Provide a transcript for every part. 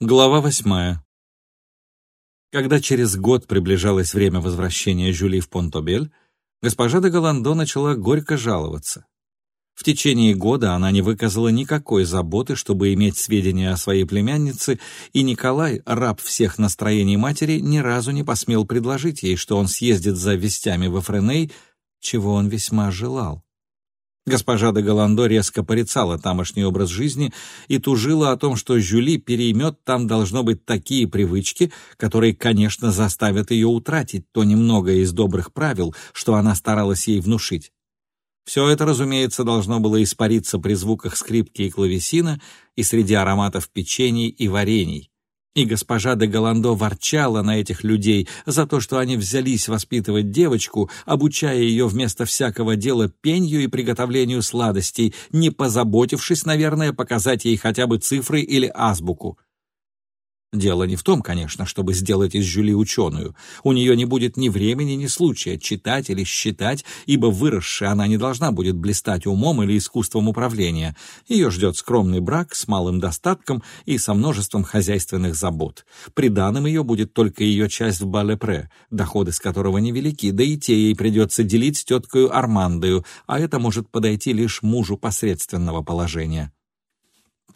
Глава восьмая. Когда через год приближалось время возвращения Жюли в Понтобель, госпожа де Голландо начала горько жаловаться. В течение года она не выказала никакой заботы, чтобы иметь сведения о своей племяннице, и Николай, раб всех настроений матери, ни разу не посмел предложить ей, что он съездит за вестями во Френей, чего он весьма желал. Госпожа де Голландо резко порицала тамошний образ жизни и тужила о том, что Жюли переймет там должно быть такие привычки, которые, конечно, заставят ее утратить то немногое из добрых правил, что она старалась ей внушить. Все это, разумеется, должно было испариться при звуках скрипки и клавесина и среди ароматов печений и варений. И госпожа де Голландо ворчала на этих людей за то, что они взялись воспитывать девочку, обучая ее вместо всякого дела пенью и приготовлению сладостей, не позаботившись, наверное, показать ей хотя бы цифры или азбуку. Дело не в том, конечно, чтобы сделать из Жюли ученую. У нее не будет ни времени, ни случая читать или считать, ибо выросшая она не должна будет блистать умом или искусством управления. Ее ждет скромный брак с малым достатком и со множеством хозяйственных забот. Приданым ее будет только ее часть в Балепре, доходы с которого невелики, да и те ей придется делить с теткою Армандою, а это может подойти лишь мужу посредственного положения.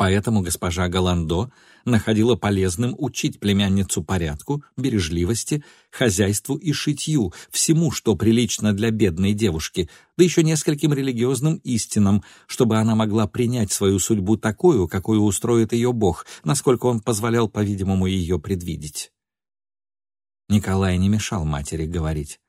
Поэтому госпожа Голландо находила полезным учить племянницу порядку, бережливости, хозяйству и шитью, всему, что прилично для бедной девушки, да еще нескольким религиозным истинам, чтобы она могла принять свою судьбу такую, какую устроит ее Бог, насколько он позволял, по-видимому, ее предвидеть. Николай не мешал матери говорить.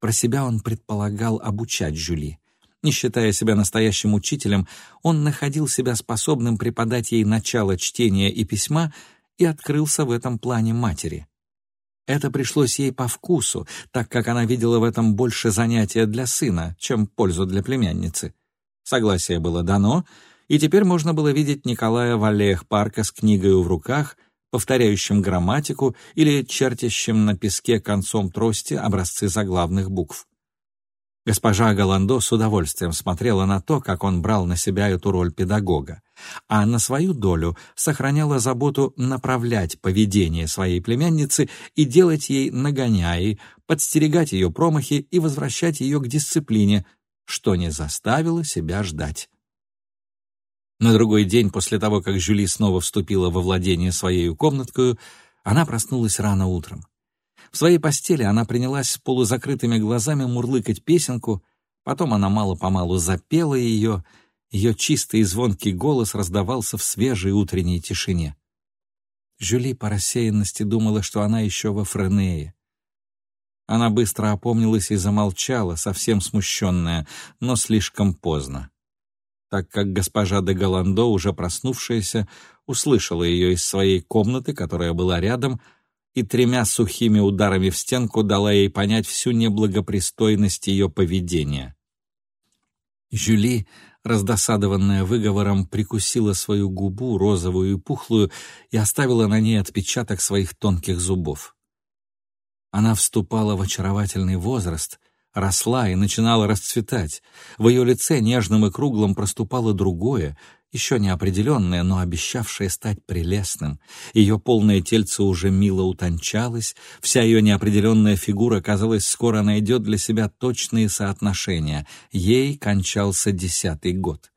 Про себя он предполагал обучать Жюли. Не считая себя настоящим учителем, он находил себя способным преподать ей начало чтения и письма и открылся в этом плане матери. Это пришлось ей по вкусу, так как она видела в этом больше занятия для сына, чем пользу для племянницы. Согласие было дано, и теперь можно было видеть Николая в аллеях парка с книгой в руках, повторяющим грамматику или чертящим на песке концом трости образцы заглавных букв. Госпожа Голландо с удовольствием смотрела на то, как он брал на себя эту роль педагога, а на свою долю сохраняла заботу направлять поведение своей племянницы и делать ей нагоняи, подстерегать ее промахи и возвращать ее к дисциплине, что не заставило себя ждать. На другой день после того, как Жюли снова вступила во владение своей комнаткою, она проснулась рано утром. В своей постели она принялась с полузакрытыми глазами мурлыкать песенку, потом она мало-помалу запела ее, ее чистый и звонкий голос раздавался в свежей утренней тишине. Жюли по рассеянности думала, что она еще во Френее. Она быстро опомнилась и замолчала, совсем смущенная, но слишком поздно. Так как госпожа де Голландо, уже проснувшаяся, услышала ее из своей комнаты, которая была рядом, и тремя сухими ударами в стенку дала ей понять всю неблагопристойность ее поведения. Жюли, раздосадованная выговором, прикусила свою губу, розовую и пухлую, и оставила на ней отпечаток своих тонких зубов. Она вступала в очаровательный возраст, росла и начинала расцветать. В ее лице нежным и круглым проступало другое, еще неопределенное, но обещавшее стать прелестным. Ее полное тельце уже мило утончалось, вся ее неопределенная фигура, казалось, скоро найдет для себя точные соотношения. Ей кончался десятый год.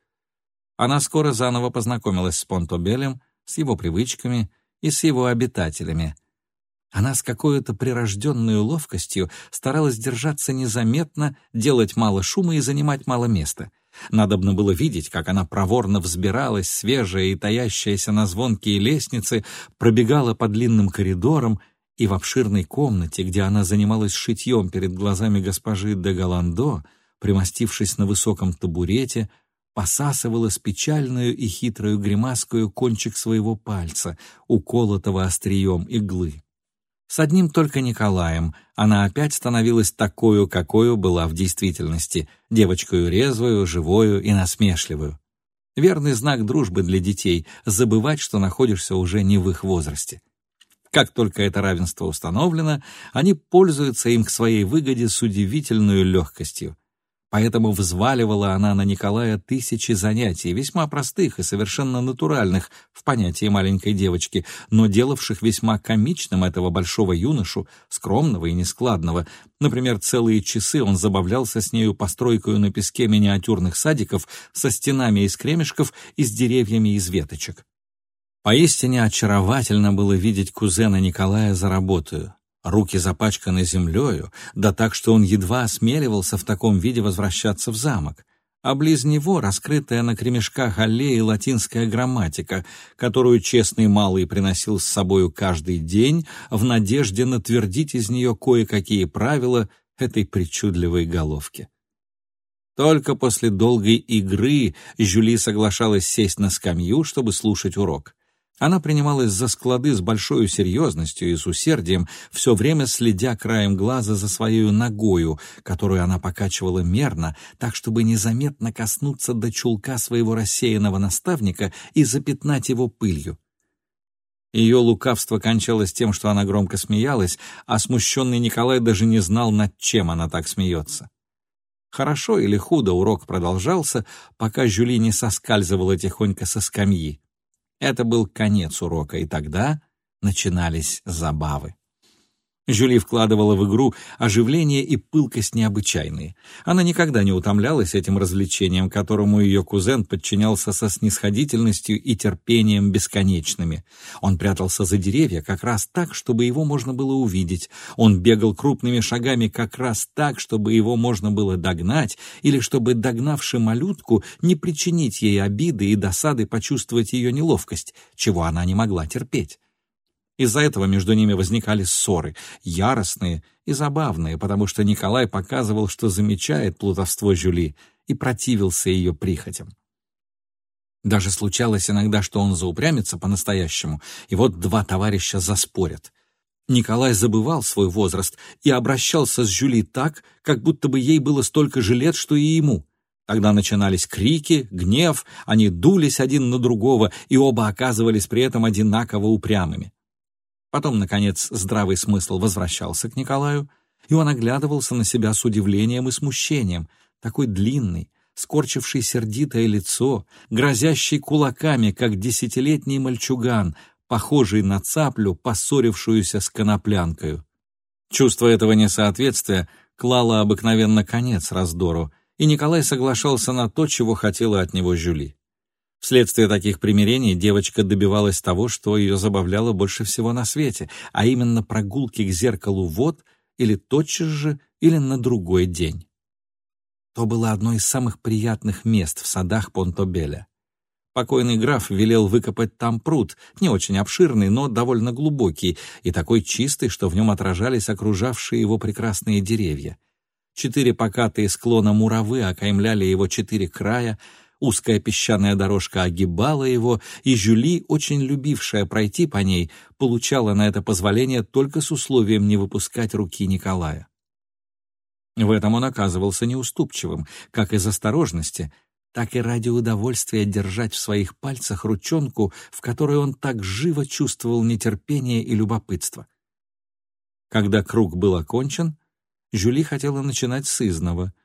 Она скоро заново познакомилась с Понтобелем, с его привычками и с его обитателями. Она с какой-то прирожденной ловкостью старалась держаться незаметно, делать мало шума и занимать мало места — Надобно было видеть, как она проворно взбиралась, свежая и таящаяся на звонкие лестницы, пробегала по длинным коридорам и в обширной комнате, где она занималась шитьем перед глазами госпожи де Голландо, примостившись на высоком табурете, посасывала с печальную и хитрую гримаскою кончик своего пальца, уколотого острием иглы. С одним только Николаем она опять становилась такой, какой была в действительности, девочкою резвую, живою и насмешливую. Верный знак дружбы для детей — забывать, что находишься уже не в их возрасте. Как только это равенство установлено, они пользуются им к своей выгоде с удивительной легкостью. Поэтому взваливала она на Николая тысячи занятий, весьма простых и совершенно натуральных в понятии маленькой девочки, но делавших весьма комичным этого большого юношу, скромного и нескладного. Например, целые часы он забавлялся с нею постройкою на песке миниатюрных садиков со стенами из кремешков и с деревьями из веточек. Поистине очаровательно было видеть кузена Николая за работою руки запачканы землею, да так, что он едва осмеливался в таком виде возвращаться в замок, а близ него раскрытая на кремешках аллеи латинская грамматика, которую честный малый приносил с собою каждый день в надежде натвердить из нее кое-какие правила этой причудливой головки. Только после долгой игры Жюли соглашалась сесть на скамью, чтобы слушать урок. Она принималась за склады с большой серьезностью и с усердием, все время следя краем глаза за своей ногою, которую она покачивала мерно, так, чтобы незаметно коснуться до чулка своего рассеянного наставника и запятнать его пылью. Ее лукавство кончалось тем, что она громко смеялась, а смущенный Николай даже не знал, над чем она так смеется. Хорошо или худо урок продолжался, пока Жюли не соскальзывала тихонько со скамьи. Это был конец урока, и тогда начинались забавы. Жюли вкладывала в игру оживление и пылкость необычайные. Она никогда не утомлялась этим развлечением, которому ее кузен подчинялся со снисходительностью и терпением бесконечными. Он прятался за деревья как раз так, чтобы его можно было увидеть. Он бегал крупными шагами как раз так, чтобы его можно было догнать, или чтобы, догнавши малютку, не причинить ей обиды и досады почувствовать ее неловкость, чего она не могла терпеть. Из-за этого между ними возникали ссоры, яростные и забавные, потому что Николай показывал, что замечает плутовство Жюли и противился ее прихотям. Даже случалось иногда, что он заупрямится по-настоящему, и вот два товарища заспорят. Николай забывал свой возраст и обращался с Жюли так, как будто бы ей было столько же лет, что и ему. Тогда начинались крики, гнев, они дулись один на другого, и оба оказывались при этом одинаково упрямыми. Потом, наконец, здравый смысл возвращался к Николаю, и он оглядывался на себя с удивлением и смущением, такой длинный, скорчивший сердитое лицо, грозящий кулаками, как десятилетний мальчуган, похожий на цаплю, поссорившуюся с коноплянкою. Чувство этого несоответствия клало обыкновенно конец раздору, и Николай соглашался на то, чего хотела от него Жюли. Вследствие таких примирений девочка добивалась того, что ее забавляло больше всего на свете, а именно прогулки к зеркалу вот или тотчас же, или на другой день. То было одно из самых приятных мест в садах Понтобеля. Покойный граф велел выкопать там пруд, не очень обширный, но довольно глубокий, и такой чистый, что в нем отражались окружавшие его прекрасные деревья. Четыре покатые склона муравы окаймляли его четыре края, Узкая песчаная дорожка огибала его, и Жюли, очень любившая пройти по ней, получала на это позволение только с условием не выпускать руки Николая. В этом он оказывался неуступчивым, как из осторожности, так и ради удовольствия держать в своих пальцах ручонку, в которой он так живо чувствовал нетерпение и любопытство. Когда круг был окончен, Жюли хотела начинать с изного —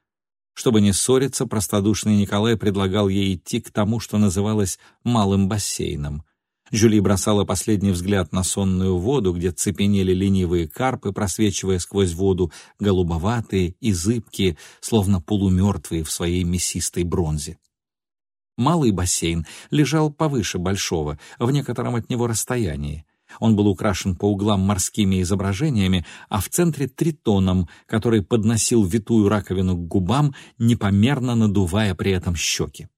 чтобы не ссориться, простодушный Николай предлагал ей идти к тому, что называлось «малым бассейном». Жюли бросала последний взгляд на сонную воду, где цепенели ленивые карпы, просвечивая сквозь воду, голубоватые и зыбкие, словно полумертвые в своей мясистой бронзе. Малый бассейн лежал повыше большого, в некотором от него расстоянии. Он был украшен по углам морскими изображениями, а в центре тритоном, который подносил витую раковину к губам, непомерно надувая при этом щеки.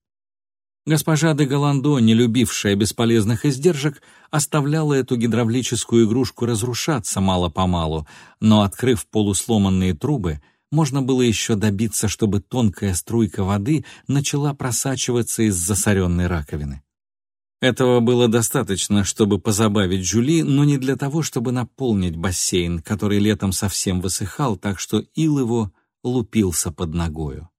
Госпожа де Голландо, не любившая бесполезных издержек, оставляла эту гидравлическую игрушку разрушаться мало-помалу, но, открыв полусломанные трубы, можно было еще добиться, чтобы тонкая струйка воды начала просачиваться из засоренной раковины. Этого было достаточно, чтобы позабавить Жюли, но не для того, чтобы наполнить бассейн, который летом совсем высыхал, так что ил его лупился под ногою.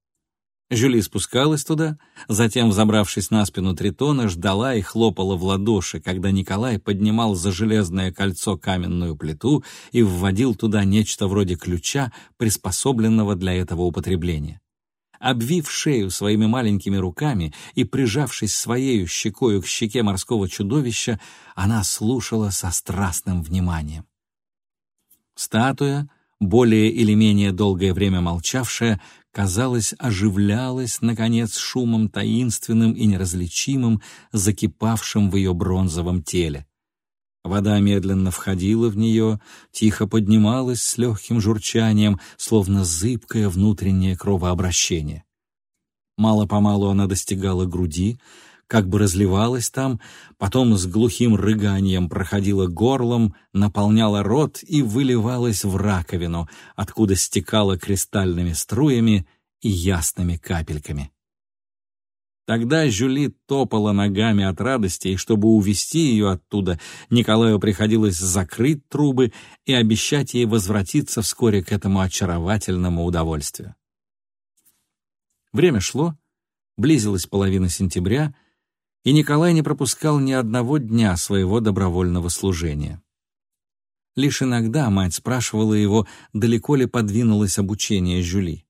Жюли спускалась туда, затем, взобравшись на спину Тритона, ждала и хлопала в ладоши, когда Николай поднимал за железное кольцо каменную плиту и вводил туда нечто вроде ключа, приспособленного для этого употребления. Обвив шею своими маленькими руками и прижавшись своею щекою к щеке морского чудовища, она слушала со страстным вниманием. Статуя, более или менее долгое время молчавшая, казалось, оживлялась, наконец, шумом таинственным и неразличимым, закипавшим в ее бронзовом теле. Вода медленно входила в нее, тихо поднималась с легким журчанием, словно зыбкое внутреннее кровообращение. Мало-помалу она достигала груди, как бы разливалась там, потом с глухим рыганием проходила горлом, наполняла рот и выливалась в раковину, откуда стекала кристальными струями и ясными капельками. Тогда Жюли топала ногами от радости, и чтобы увести ее оттуда, Николаю приходилось закрыть трубы и обещать ей возвратиться вскоре к этому очаровательному удовольствию. Время шло, близилась половина сентября, и Николай не пропускал ни одного дня своего добровольного служения. Лишь иногда мать спрашивала его, далеко ли подвинулось обучение Жюли.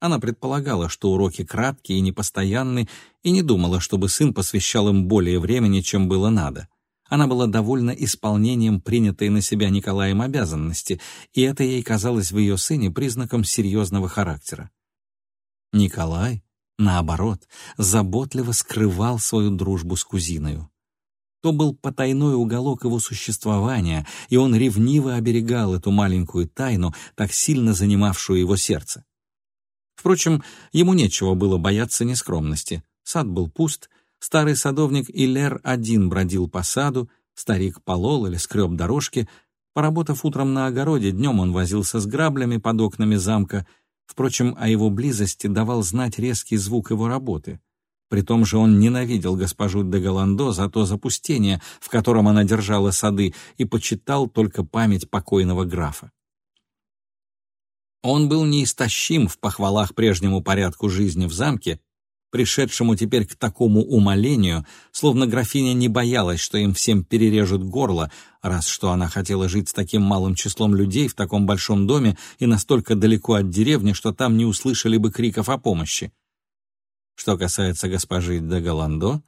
Она предполагала, что уроки краткие и непостоянны, и не думала, чтобы сын посвящал им более времени, чем было надо. Она была довольна исполнением принятой на себя Николаем обязанности, и это ей казалось в ее сыне признаком серьезного характера. Николай, наоборот, заботливо скрывал свою дружбу с кузиною. То был потайной уголок его существования, и он ревниво оберегал эту маленькую тайну, так сильно занимавшую его сердце. Впрочем, ему нечего было бояться нескромности. Сад был пуст, старый садовник Илер один бродил по саду, старик полол или скреб дорожки. Поработав утром на огороде, днем он возился с граблями под окнами замка. Впрочем, о его близости давал знать резкий звук его работы. При том же он ненавидел госпожу де Голландо за то запустение, в котором она держала сады, и почитал только память покойного графа. Он был неистощим в похвалах прежнему порядку жизни в замке, пришедшему теперь к такому умолению, словно графиня не боялась, что им всем перережут горло, раз что она хотела жить с таким малым числом людей в таком большом доме и настолько далеко от деревни, что там не услышали бы криков о помощи. Что касается госпожи де Голландо,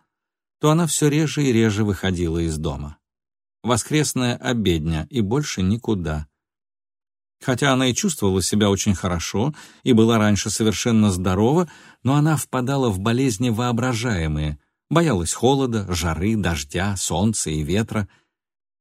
то она все реже и реже выходила из дома. Воскресная обедня и больше никуда. Хотя она и чувствовала себя очень хорошо и была раньше совершенно здорова, но она впадала в болезни воображаемые, боялась холода, жары, дождя, солнца и ветра.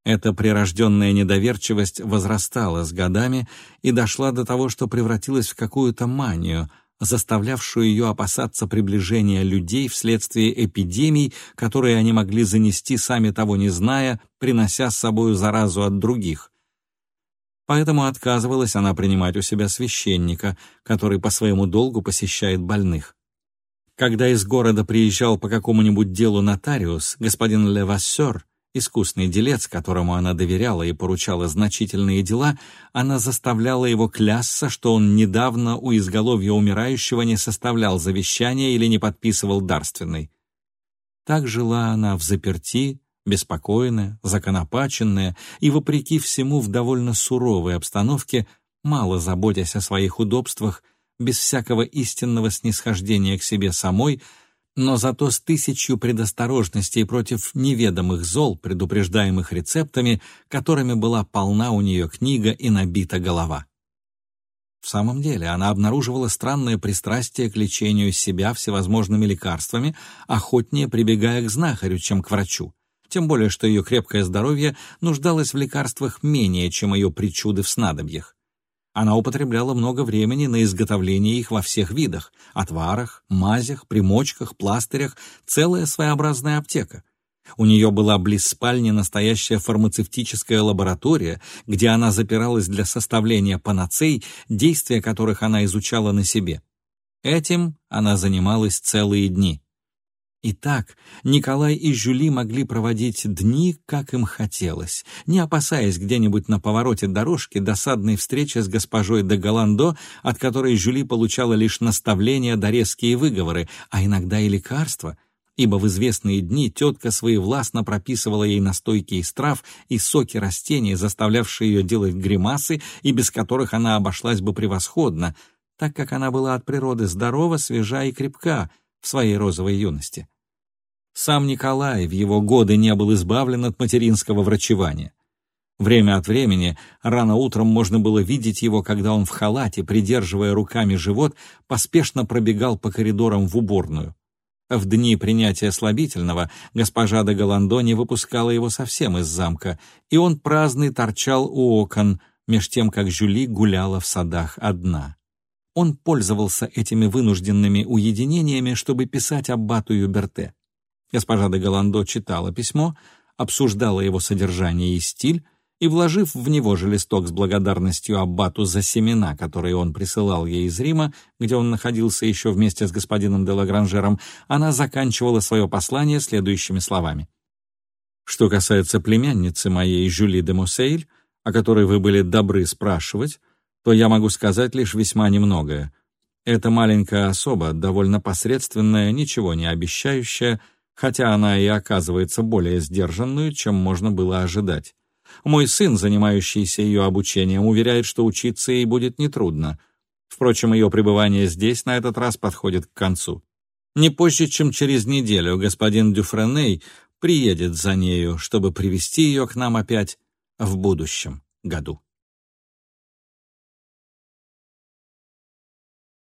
Эта прирожденная недоверчивость возрастала с годами и дошла до того, что превратилась в какую-то манию, заставлявшую ее опасаться приближения людей вследствие эпидемий, которые они могли занести, сами того не зная, принося с собой заразу от других — поэтому отказывалась она принимать у себя священника, который по своему долгу посещает больных. Когда из города приезжал по какому-нибудь делу нотариус, господин Левассер, искусный делец, которому она доверяла и поручала значительные дела, она заставляла его клясться, что он недавно у изголовья умирающего не составлял завещания или не подписывал дарственный. Так жила она в заперти, беспокойная, законопаченная и, вопреки всему, в довольно суровой обстановке, мало заботясь о своих удобствах, без всякого истинного снисхождения к себе самой, но зато с тысячью предосторожностей против неведомых зол, предупреждаемых рецептами, которыми была полна у нее книга и набита голова. В самом деле, она обнаруживала странное пристрастие к лечению себя всевозможными лекарствами, охотнее прибегая к знахарю, чем к врачу тем более что ее крепкое здоровье нуждалось в лекарствах менее, чем ее причуды в снадобьях. Она употребляла много времени на изготовление их во всех видах — отварах, мазях, примочках, пластырях, целая своеобразная аптека. У нее была близ спальни настоящая фармацевтическая лаборатория, где она запиралась для составления панацей, действия которых она изучала на себе. Этим она занималась целые дни. Итак, Николай и Жюли могли проводить дни, как им хотелось, не опасаясь где-нибудь на повороте дорожки досадной встречи с госпожой де Голландо, от которой Жюли получала лишь наставления да резкие выговоры, а иногда и лекарства, ибо в известные дни тетка своевластно прописывала ей настойки из трав и соки растений, заставлявшие ее делать гримасы и без которых она обошлась бы превосходно, так как она была от природы здорова, свежа и крепка в своей розовой юности. Сам Николай в его годы не был избавлен от материнского врачевания. Время от времени, рано утром можно было видеть его, когда он в халате, придерживая руками живот, поспешно пробегал по коридорам в уборную. В дни принятия слабительного госпожа де Голландо не выпускала его совсем из замка, и он праздный торчал у окон, меж тем, как Жюли гуляла в садах одна. Он пользовался этими вынужденными уединениями, чтобы писать аббату Юберте. Госпожа де Голландо читала письмо, обсуждала его содержание и стиль, и, вложив в него же листок с благодарностью Аббату за семена, которые он присылал ей из Рима, где он находился еще вместе с господином де Лагранжером, она заканчивала свое послание следующими словами. «Что касается племянницы моей Жюли де Мусейль, о которой вы были добры спрашивать, то я могу сказать лишь весьма немногое. Эта маленькая особа, довольно посредственная, ничего не обещающая, хотя она и оказывается более сдержанную, чем можно было ожидать. Мой сын, занимающийся ее обучением, уверяет, что учиться ей будет нетрудно. Впрочем, ее пребывание здесь на этот раз подходит к концу. Не позже, чем через неделю господин Дюфреней приедет за нею, чтобы привести ее к нам опять в будущем году.